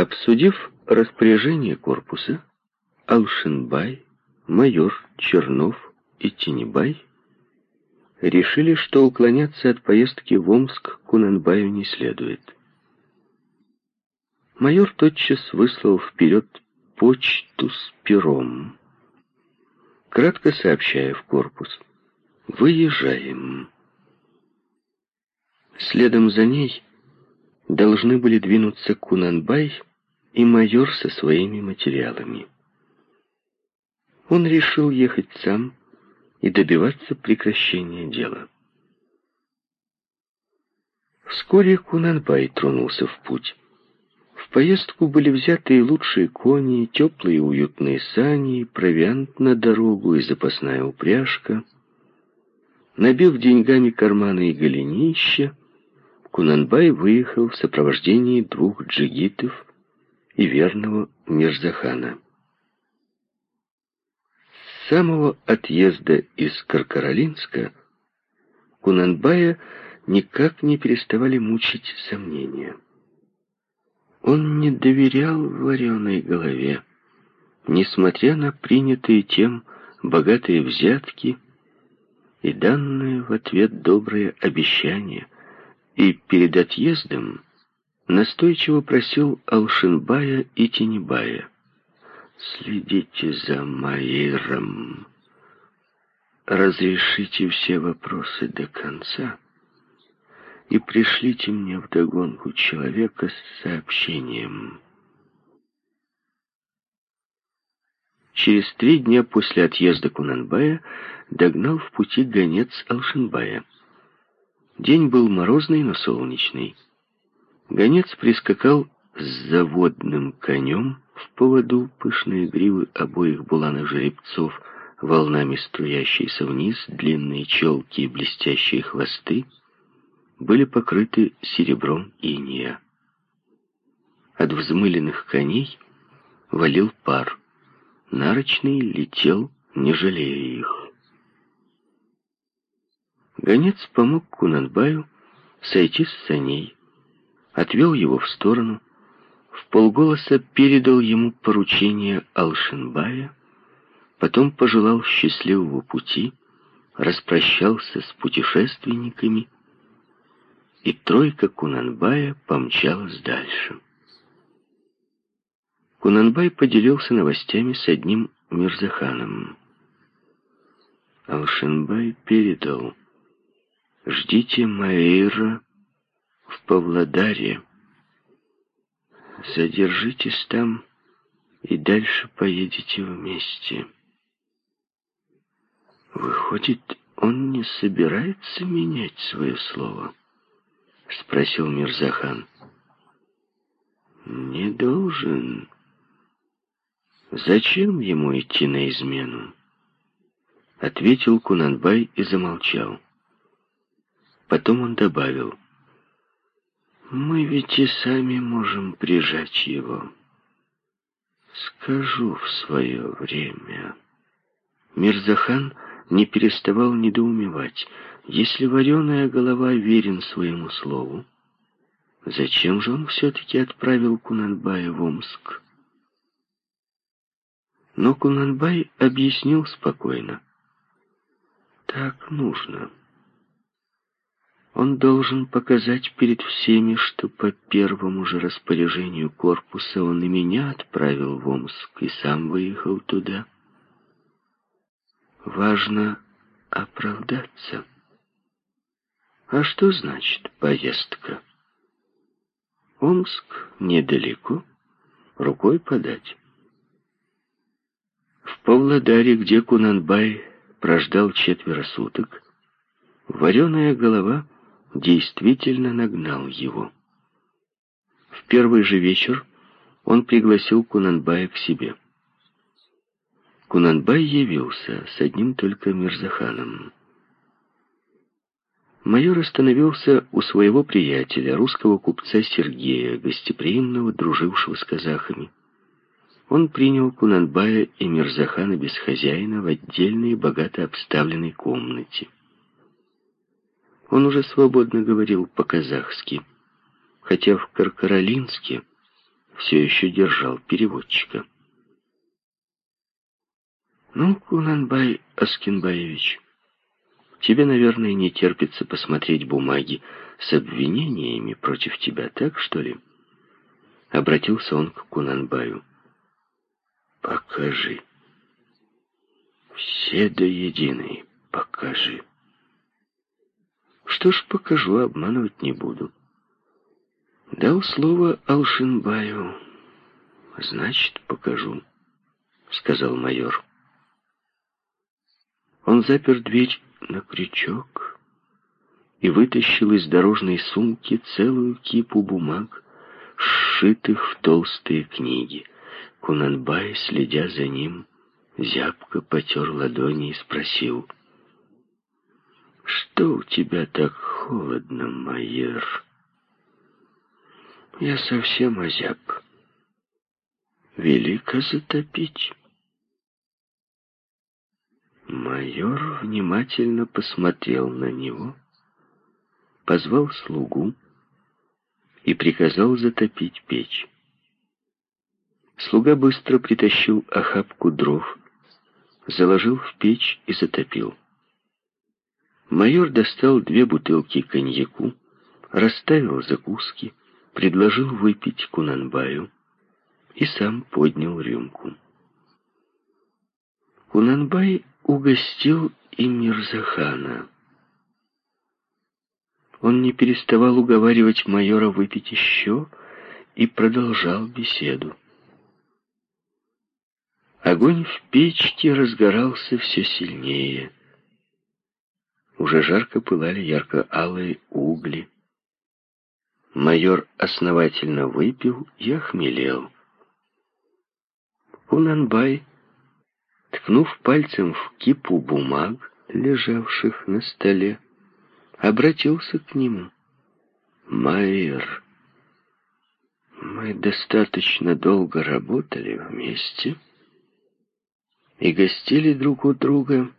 Обсудив распоряжение корпуса, Алшинбай, майор Чернов и Тенебай решили, что уклоняться от поездки в Омск Кунанбаю не следует. Майор тотчас выслал вперед почту с пером, кратко сообщая в корпус «Выезжаем». Следом за ней должны были двинуться Кунанбай и майор со своими материалами. Он решил ехать сам и добиваться прекращения дела. Вскоре Кунанбай тронулся в путь. В поездку были взяты и лучшие кони, теплые и уютные сани, провиант на дорогу и запасная упряжка. Набив деньгами карманы и голенища, Кунанбай выехал в сопровождении двух джигитов и верного Мирзахана. С самого отъезда из Каркаролинска Кунанбая никак не переставали мучить сомнения. Он не доверял вареной голове, несмотря на принятые тем богатые взятки и данные в ответ добрые обещания, и перед отъездом настойчиво просил Алшинбая и Тенебая. «Следите за Маиром, разрешите все вопросы до конца» и пришлите мне вдогонку человека с сообщением. Через три дня после отъезда Кунанбая догнал в пути гонец Алшинбая. День был морозный, но солнечный. Гонец прискакал с заводным конем в поводу пышные гривы обоих буланых жеребцов, волнами струящиеся вниз, длинные челки и блестящие хвосты — были покрыты серебром иния. От взмыленных коней валил пар. Нарочный летел, не жалея их. Гонец помог Кунанбаю сойти с саней, отвел его в сторону, в полголоса передал ему поручение Алшинбая, потом пожелал счастливого пути, распрощался с путешественниками и тройка Кунанбая помчалась дальше. Кунанбай поделился новостями с одним Мирзаханом. Алшинбай передал. «Ждите Маэйра в Павлодаре. Задержитесь там и дальше поедете вместе». Выходит, он не собирается менять свое слово. — спросил Мирзахан. «Не должен. Зачем ему идти на измену?» Ответил Кунанбай и замолчал. Потом он добавил. «Мы ведь и сами можем прижать его. Скажу в свое время». Мирзахан не переставал недоумевать — если вареная голова верен своему слову, зачем же он все-таки отправил Кунанбая в Омск? Но Кунанбай объяснил спокойно. Так нужно. Он должен показать перед всеми, что по первому же распоряжению корпуса он и меня отправил в Омск и сам выехал туда. Важно оправдаться. А что значит поездка? Омск недалеко, рукой подать. В Павлодаре, где Кунанбай прождал четверо суток, вареная голова действительно нагнал его. В первый же вечер он пригласил Кунанбая к себе. Кунанбай явился с одним только Мирзаханом майор остановился у своего приятеля, русского купца Сергея, гостеприимного, дружившего с казахами. Он принял Кунанбая и Мирзахана без хозяина в отдельной, богато обставленной комнате. Он уже свободно говорил по-казахски, хотя в Каркаролинске все еще держал переводчика. «Ну, Кунанбай Аскинбаевич, тебе, наверное, не терпится посмотреть бумаги с обвинениями против тебя, так что ли?» Обратился он к Кунанбаю. «Покажи. Все до единой покажи». «Что ж, покажу, обманывать не буду». Дал слово Алшинбаю. «Значит, покажу», — сказал майор. Он запер дверь на крючок и вытащил из дорожной сумки целую кипу бумаг, сшитых в толстые книги. Кунанбай, следя за ним, зябко потер ладони и спросил, «Что у тебя так холодно, майор?» «Я совсем озяб. Велико затопить». Майор внимательно посмотрел на него, позвал слугу и приказал затопить печь. Слуга быстро притащил охапку дров, заложил в печь и затопил. Майор достал две бутылки коньяку, расставил закуски, предложил выпить Кунанбаю и сам поднял рюмку. Кунанбай угостил и Мирзахана. Он не переставал уговаривать майора выпить еще и продолжал беседу. Огонь в печке разгорался все сильнее. Уже жарко пылали ярко-алые угли. Майор основательно выпил и охмелел. Кунанбай ткнув пальцем в кипу бумаг, лежавших на столе, обратился к нему. «Майер, мы достаточно долго работали вместе и гостили друг у друга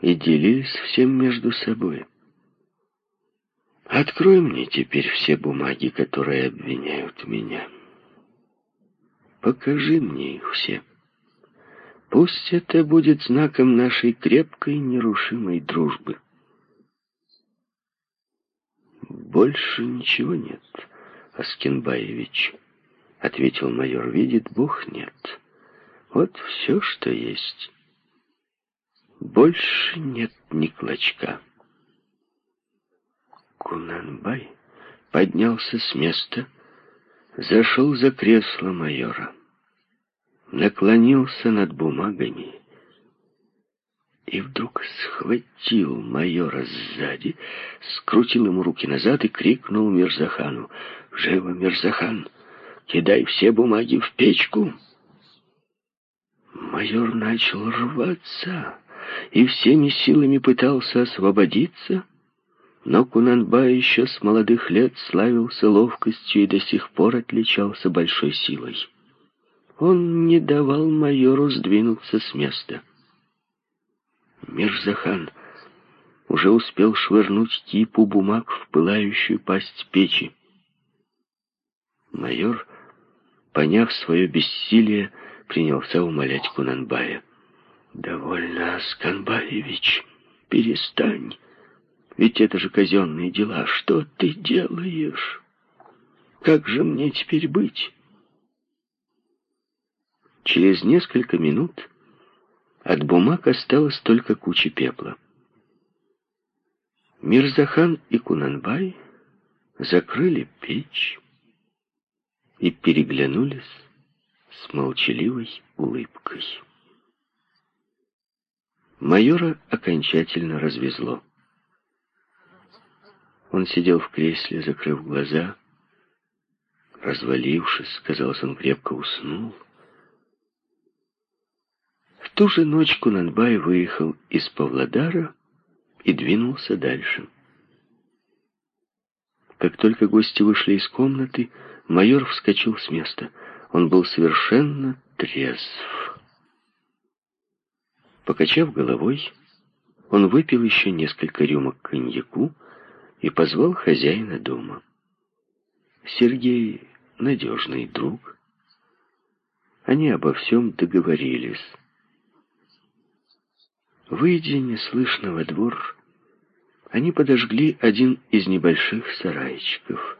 и делились всем между собой. Открой мне теперь все бумаги, которые обвиняют меня. Покажи мне их все». Пусть это будет знаком нашей крепкой, нерушимой дружбы. Больше ничего нет, Аскинбаевич, ответил майор. Видит Бог, нет. Вот все, что есть. Больше нет ни клочка. Кунанбай поднялся с места, зашел за кресло майора наклонился над бумагами и вдруг схватил майора сзади, скрутил ему руки назад и крикнул Мирзахану. «Живо, Мирзахан! Кидай все бумаги в печку!» Майор начал рваться и всеми силами пытался освободиться, но Кунанбай еще с молодых лет славился ловкостью и до сих пор отличался большой силой. Он не давал майору сдвинуться с места. Мирзахан уже успел швырнуть кипу бумаг в пылающую пасть печи. Майор, поняв свое бессилие, принялся умолять Кунанбая. «Довольно, Асканбаевич, перестань. Ведь это же казенные дела. Что ты делаешь? Как же мне теперь быть?» Через несколько минут от бумаг осталась только куча пепла. Мирзахан и Кунанбай закрыли печь и переглянулись с молчаливой улыбкой. Майора окончательно развезло. Он сидел в кресле, закрыв глаза. Развалившись, казалось, он крепко уснул ту же ночь Кунанбай выехал из Павлодара и двинулся дальше. Как только гости вышли из комнаты, майор вскочил с места. Он был совершенно трезв. Покачав головой, он выпил еще несколько рюмок коньяку и позвал хозяина дома. Сергей, надежный друг, они обо всем договорились. Выйдя неслышно во двор, они подожгли один из небольших сарайчиков.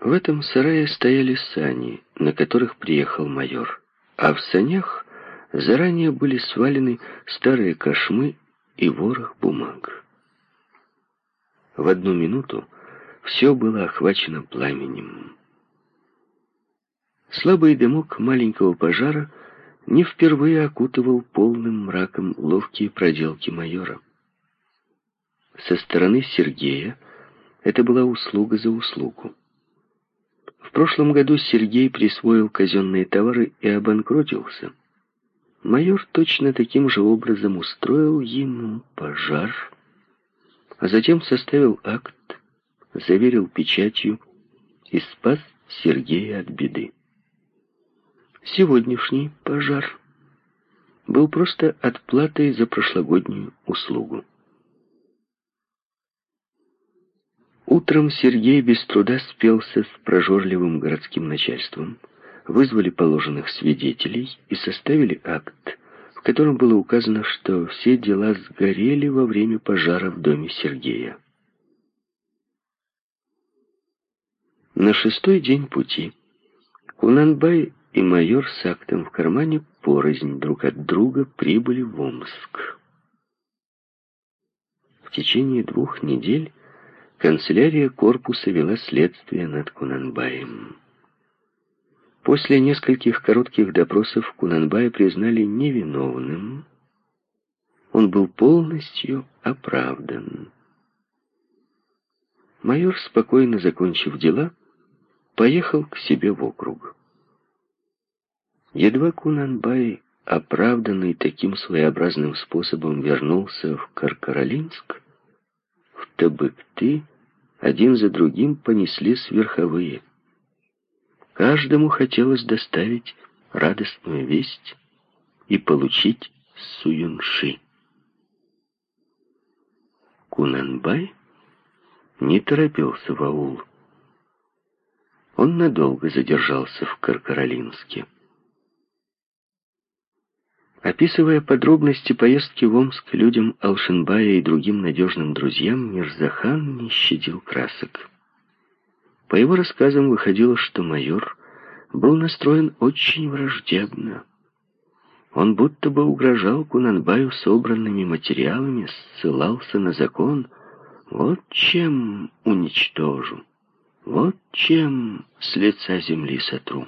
В этом сарае стояли сани, на которых приехал майор, а в санях заранее были свалены старые кошмы и ворох бумаг. В одну минуту все было охвачено пламенем. Слабый дымок маленького пожара не впервые окутывал полным мраком ловкие проделки майора. Со стороны Сергея это была услуга за услугу. В прошлом году Сергей присвоил казенные товары и обанкротился. Майор точно таким же образом устроил ему пожар, а затем составил акт, заверил печатью и спас Сергея от беды. Сегодняшний пожар был просто отплатой за прошлогоднюю услугу. Утром Сергей без труда спелся с прожорливым городским начальством, вызвали положенных свидетелей и составили акт, в котором было указано, что все дела сгорели во время пожара в доме Сергея. На шестой день пути Кунанбай и майор с актом в кармане порознь друг от друга прибыли в Омск. В течение двух недель канцелярия корпуса вела следствие над Кунанбаем. После нескольких коротких допросов Кунанбая признали невиновным. Он был полностью оправдан. Майор, спокойно закончив дела, поехал к себе в округ. Едва Кунанбай, оправданный таким своеобразным способом, вернулся в Каркаролинск, в Табыкты один за другим понеслись верховые. Каждому хотелось доставить радостную весть и получить Суюнши. Кунанбай не торопился в аул. Он надолго задержался в Каркаролинске. Описывая подробности поездки в Омск людям Алшинбая и другим надежным друзьям, Мирзахан не щадил красок. По его рассказам выходило, что майор был настроен очень враждебно. Он будто бы угрожал Кунанбаю собранными материалами, ссылался на закон. Вот чем уничтожу, вот чем с лица земли сотру.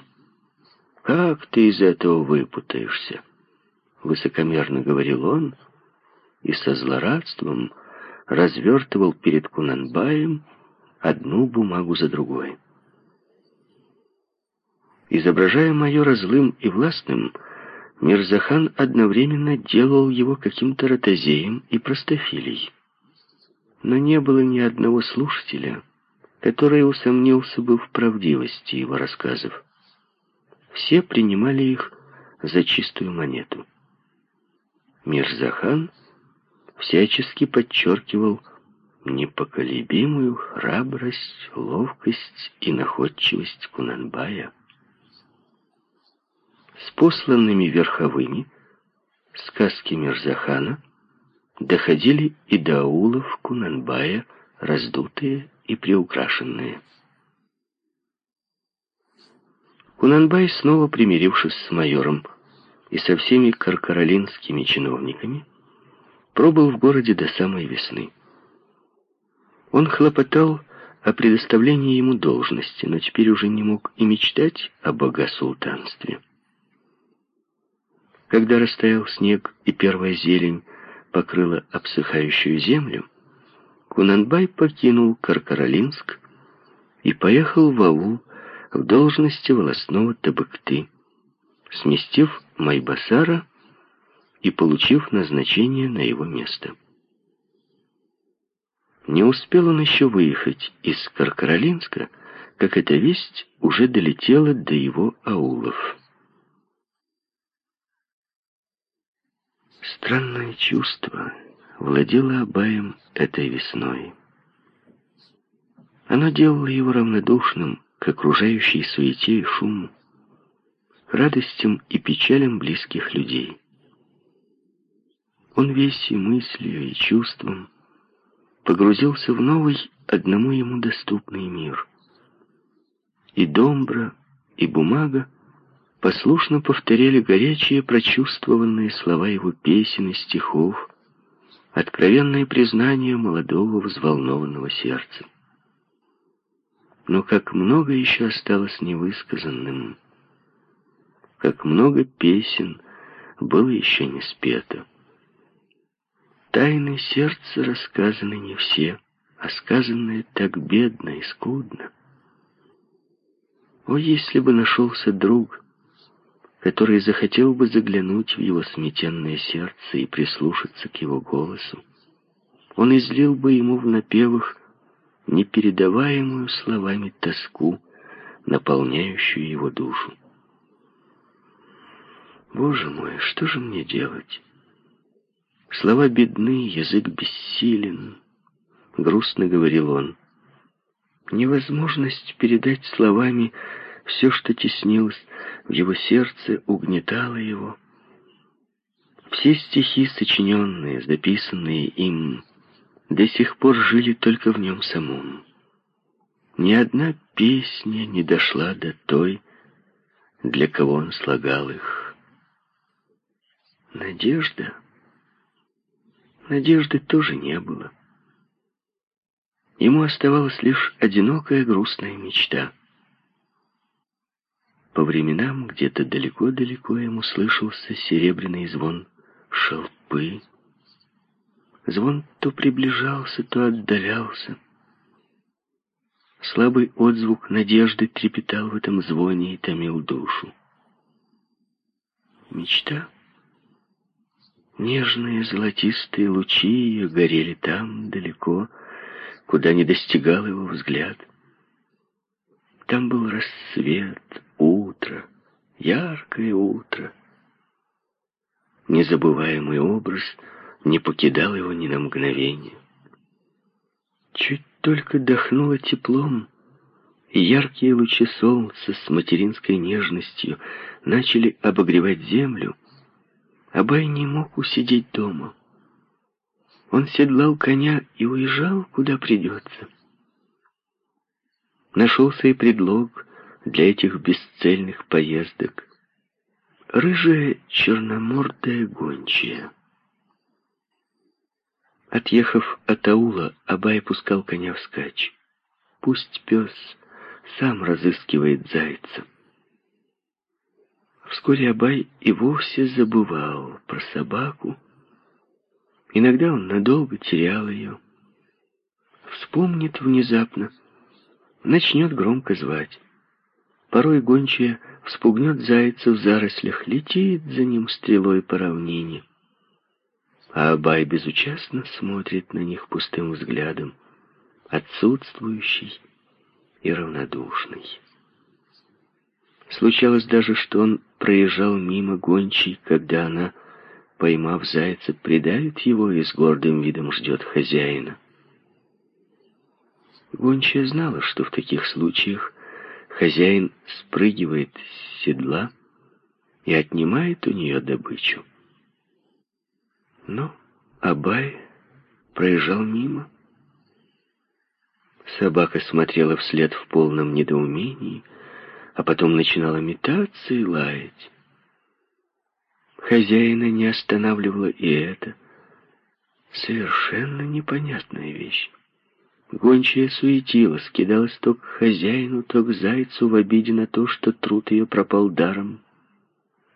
Как ты из этого выпутаешься? высокомерно говорил он, и со злорадством развертывал перед Кунанбаем одну бумагу за другой. Изображая майора злым и властным, Мирзахан одновременно делал его каким-то ротозеем и простофилей. Но не было ни одного слушателя, который усомнился бы в правдивости его рассказов. Все принимали их за чистую монету. Мирзахан всячески подчеркивал непоколебимую храбрость, ловкость и находчивость Кунанбая. С посланными верховыми сказки Мирзахана доходили и до аулов Кунанбая, раздутые и приукрашенные. Кунанбай, снова примирившись с майором, и со всеми каркаролинскими чиновниками пробыл в городе до самой весны. Он хлопотал о предоставлении ему должности, но теперь уже не мог и мечтать о богосултанстве. Когда растаял снег и первая зелень покрыла обсыхающую землю, Кунанбай покинул Каркаролинск и поехал в аул в должности волосного табыкты, сместив Майбасара и получив назначение на его место. Не успел он еще выехать из Каркаролинска, как эта весть уже долетела до его аулов. Странное чувство владело Абаем этой весной. Оно делало его равнодушным к окружающей суете и шуму радостям и печалям близких людей. Он весь и мыслью, и чувством погрузился в новый, одному ему доступный мир. И домбра, и бумага послушно повторяли горячие прочувствованные слова его песен и стихов, откровенное признание молодого взволнованного сердца. Но как много еще осталось невысказанным, как много песен было еще не спето. Тайны сердца рассказаны не все, а сказанные так бедно и скудно. О, если бы нашелся друг, который захотел бы заглянуть в его сметенное сердце и прислушаться к его голосу, он излил бы ему в напевах непередаваемую словами тоску, наполняющую его душу. Боже мой, что же мне делать? Слова бедны, язык бессилен, грустно говорил он. Невозможность передать словами все, что теснилось в его сердце, угнетало его. Все стихи, сочиненные, записанные им, до сих пор жили только в нем самом. Ни одна песня не дошла до той, для кого он слагал их. Надежда? Надежды тоже не было. Ему оставалась лишь одинокая грустная мечта. По временам где-то далеко-далеко ему слышался серебряный звон шелпы, Звон то приближался, то отдалялся. Слабый отзвук надежды трепетал в этом звоне и томил душу. Мечта? Нежные золотистые лучи ее горели там, далеко, куда не достигал его взгляд. Там был рассвет, утро, яркое утро. Незабываемый образ — не покидал его ни на мгновение. Чуть только дохнуло теплом, и яркие лучи солнца с материнской нежностью начали обогревать землю, Абай не мог усидеть дома. Он седлал коня и уезжал, куда придется. Нашелся и предлог для этих бесцельных поездок. Рыжая черномордая гончая — Отъехав от аула, Абай пускал коня вскачь. Пусть пес сам разыскивает зайца. Вскоре Абай и вовсе забывал про собаку. Иногда он надолго терял ее. Вспомнит внезапно, начнет громко звать. Порой гончая вспугнет зайца в зарослях, летит за ним стрелой по равнине а Абай безучастно смотрит на них пустым взглядом, отсутствующий и равнодушный. Случалось даже, что он проезжал мимо гончей, когда она, поймав зайца, придавит его и с гордым видом ждет хозяина. Гончая знала, что в таких случаях хозяин спрыгивает с седла и отнимает у нее добычу. Но Абай проезжал мимо. Собака смотрела вслед в полном недоумении, а потом начинала метаться и лаять. Хозяина не останавливала и это. Совершенно непонятная вещь. Гончая суетилась, кидалась то к хозяину, то к зайцу в обиде на то, что труд ее пропал даром.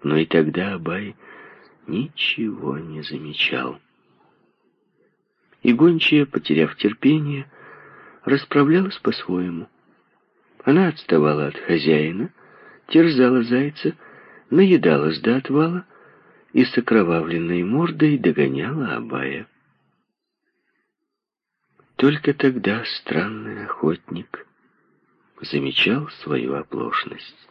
Но и тогда Абай ничего не замечал. И гончая, потеряв терпение, расправлялась по-своему. Она отставала от хозяина, терзала зайца, наедалась до отвала и с окровавленной мордой догоняла Абая. Только тогда странный охотник замечал свою оплошность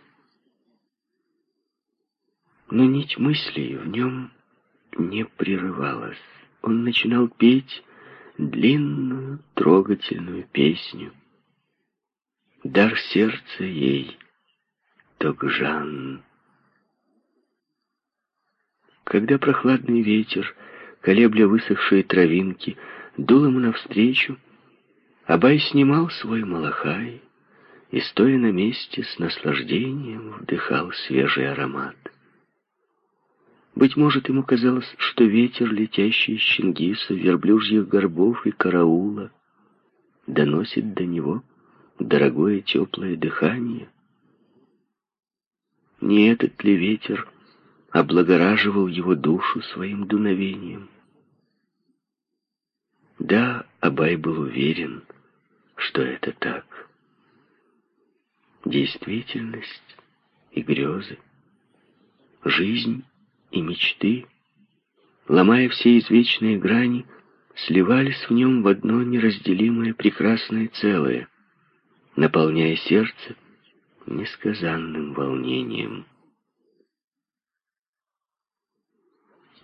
но нить мыслей в нем не прерывалась. Он начинал петь длинную, трогательную песню. Дар сердца ей, Тогжан, Когда прохладный ветер, колебля высохшие травинки, дул ему навстречу, Абай снимал свой малахай и, стоя на месте, с наслаждением вдыхал свежий аромат. Быть может, ему казалось, что ветер, летящий из Чингиса, верблюжьих горбов и караула, доносит до него дорогое теплое дыхание. Не этот ли ветер облагораживал его душу своим дуновением? Да, Абай был уверен, что это так. Действительность и грезы, жизнь и мечты, ломая все извечные грани, сливались в нем в одно неразделимое прекрасное целое, наполняя сердце несказанным волнением.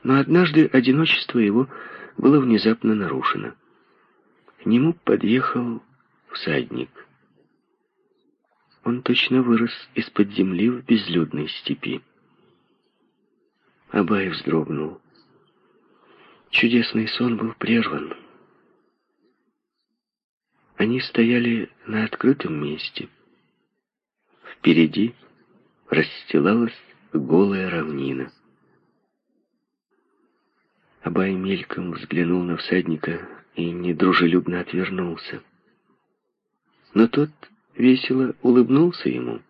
Но однажды одиночество его было внезапно нарушено. К нему подъехал всадник. Он точно вырос из-под земли в безлюдной степи. Абай вздрогнул. Чудесный сон был прерван. Они стояли на открытом месте. Впереди расстилалась голая равнина. Абай мельком взглянул на всадника и недружелюбно отвернулся. Но тот весело улыбнулся ему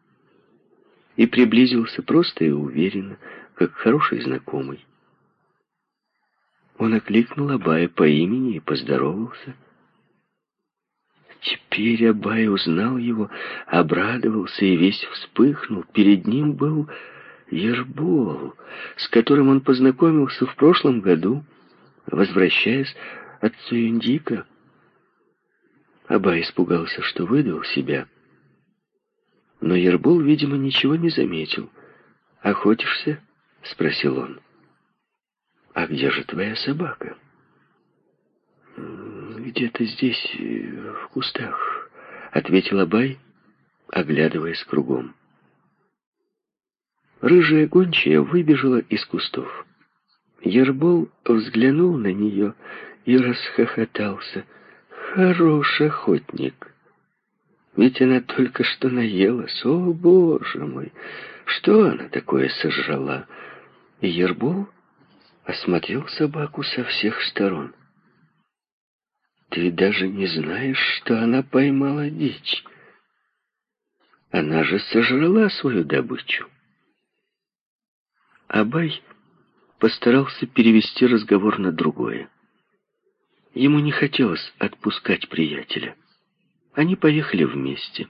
и приблизился просто и уверенно, как хороший знакомый. Он окликнул Абая по имени и поздоровался. Теперь Абай узнал его, обрадовался и весь вспыхнул. Перед ним был Ербол, с которым он познакомился в прошлом году, возвращаясь от Суюндика. Абай испугался, что выдал себя. Но Ербол, видимо, ничего не заметил. «Охотишься?» — спросил он. «А где же твоя собака?» «Где-то здесь, в кустах», — ответил Абай, оглядываясь кругом. Рыжая гончая выбежала из кустов. Ербол взглянул на нее и расхохотался. «Хорош охотник!» Ведь она только что наелась. О, боже мой! Что она такое сожрала? И Ербол осмотрел собаку со всех сторон. Ты даже не знаешь, что она поймала дичь. Она же сожрала свою добычу. Абай постарался перевести разговор на другое. Ему не хотелось отпускать приятеля. Они поехали вместе,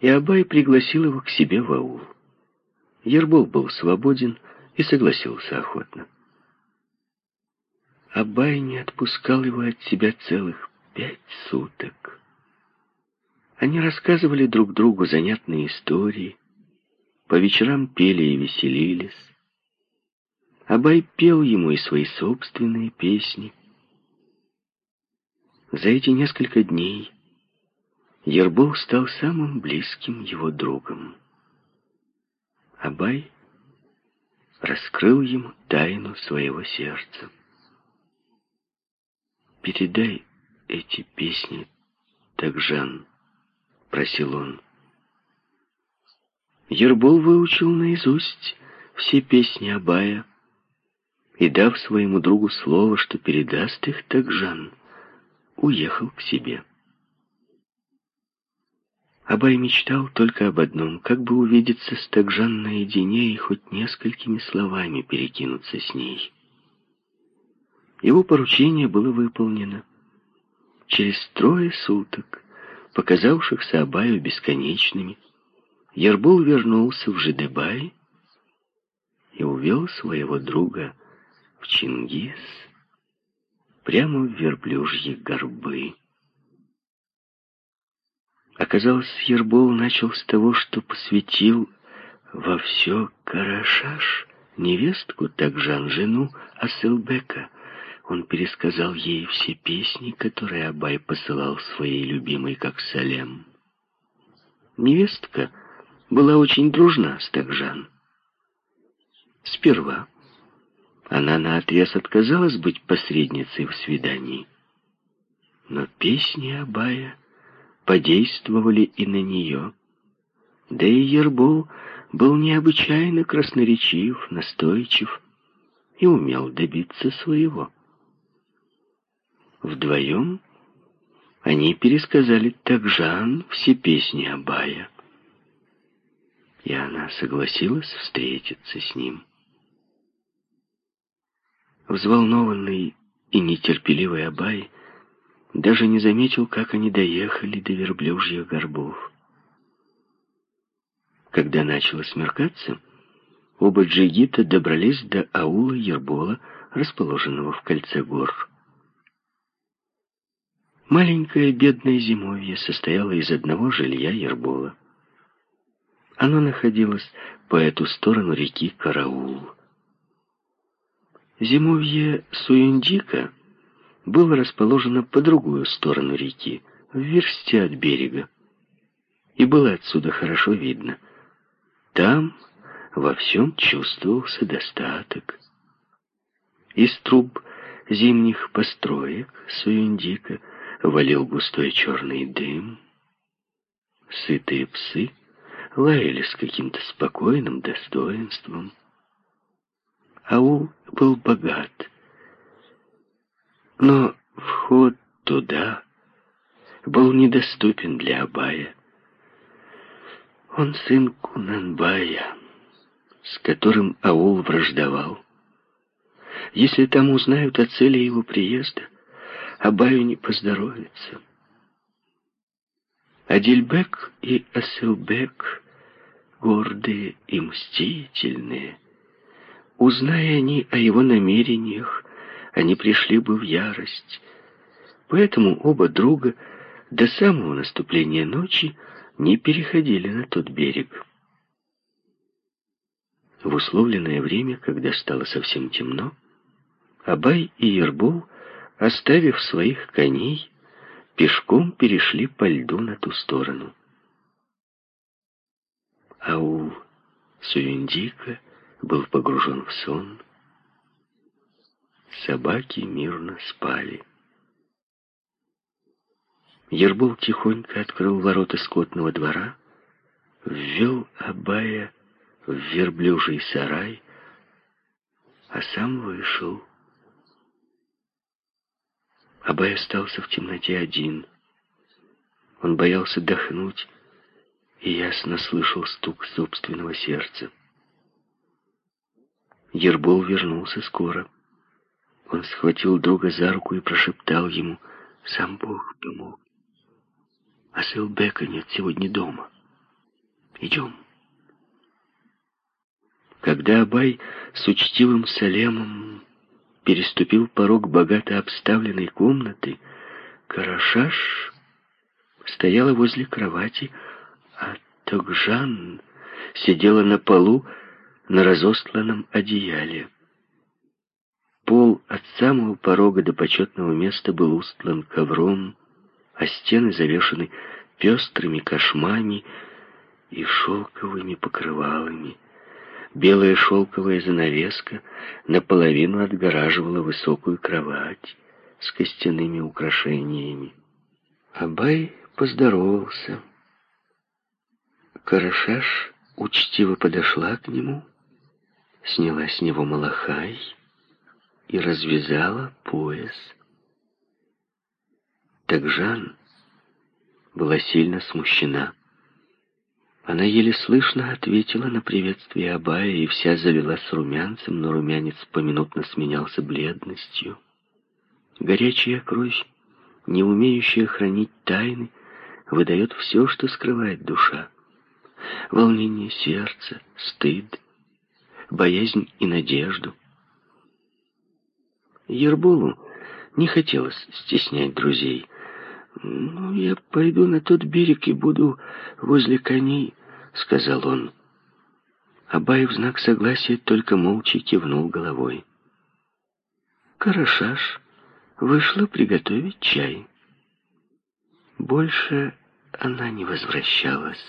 и Абай пригласил его к себе в аул. Ербол был свободен и согласился охотно. Абай не отпускал его от себя целых пять суток. Они рассказывали друг другу занятные истории, по вечерам пели и веселились, Абай пел ему и свои собственные песни. За эти несколько дней Ербол стал самым близким его другом. Абай раскрыл ему тайну своего сердца. «Передай эти песни Такжан», — просил он. Ербол выучил наизусть все песни Абая, и, дав своему другу слово, что передаст их, Такжан уехал к себе. Абай мечтал только об одном, как бы увидеться с Такжан наедине и хоть несколькими словами перекинуться с ней. Его поручение было выполнено. Через трое суток, показавшихся Абаю бесконечными, Ербол вернулся в Жидебай и увел своего друга в Чингис, прямо в верблюжьи горбы. Оказалось, Ербол начал с того, что посвятил во все Карашаш, невестку Такжан, жену Асылбека. Он пересказал ей все песни, которые Абай посылал своей любимой, как Салем. Невестка была очень дружна с Такжан. Сперва она наотрез отказалась быть посредницей в свидании. Но песни Абая подействовали и на нее. Да и Ербол был необычайно красноречив, настойчив и умел добиться своего. Вдвоем они пересказали Такжан все песни Абая, и она согласилась встретиться с ним. Взволнованный и нетерпеливый Абай даже не заметил, как они доехали до верблюжьих горбов. Когда начало смеркаться, оба джигита добрались до аула Ербола, расположенного в кольце гор. Маленькое бедное зимовье состояло из одного жилья Ербола. Оно находилось по эту сторону реки Караул. Зимовье Суюндика было расположено по другую сторону реки, в версте от берега, и было отсюда хорошо видно. Там во всем чувствовался достаток. Из труб зимних построек Суюндика валил густой черный дым. Сытые псы лаяли с каким-то спокойным достоинством. Аул был богат, но вход туда был недоступен для Абая. Он сын Кунанбая, с которым Аул враждовал. Если там узнают о цели его приезда, Абаю не поздоровится. Адильбек и Асылбек, гордые и мстительные, узная они о его намерениях, они пришли бы в ярость. Поэтому оба друга до самого наступления ночи не переходили на тот берег. В условленное время, когда стало совсем темно, Абай и Ербол Оставив своих коней, пешком перешли по льду на ту сторону. А у Суюндика был погружен в сон. Собаки мирно спали. Ербол тихонько открыл ворота скотного двора, ввел Абая в верблюжий сарай, а сам вышел. Абай остался в темноте один. Он боялся дохнуть и ясно слышал стук собственного сердца. Ербол вернулся скоро. Он схватил друга за руку и прошептал ему, «Сам Бог помог. А Сэлбека нет сегодня дома. Идем». Когда Абай с учтивым Салемом переступил порог богато обставленной комнаты, Карашаш стояла возле кровати, а Тогжан сидела на полу на разостланном одеяле. Пол от самого порога до почетного места был устлан ковром, а стены завешаны пестрыми кошмами и шелковыми покрывалами. Белая шелковая занавеска наполовину отгораживала высокую кровать с костяными украшениями. Абай поздоровался. Карашаш учтиво подошла к нему, сняла с него малахай и развязала пояс. Так Жан была сильно смущена. Она еле слышно ответила на приветствие Абая и вся залилась румянцем, но румянец поминутно сменялся бледностью. Горячая кровь, не умеющая хранить тайны, выдает все, что скрывает душа. Волнение сердца, стыд, боязнь и надежду. Ерболу не хотелось стеснять друзей. «Ну, я пойду на тот берег и буду возле коней», — сказал он. Абай в знак согласия только молча кивнул головой. Карашаш вышла приготовить чай. Больше она не возвращалась.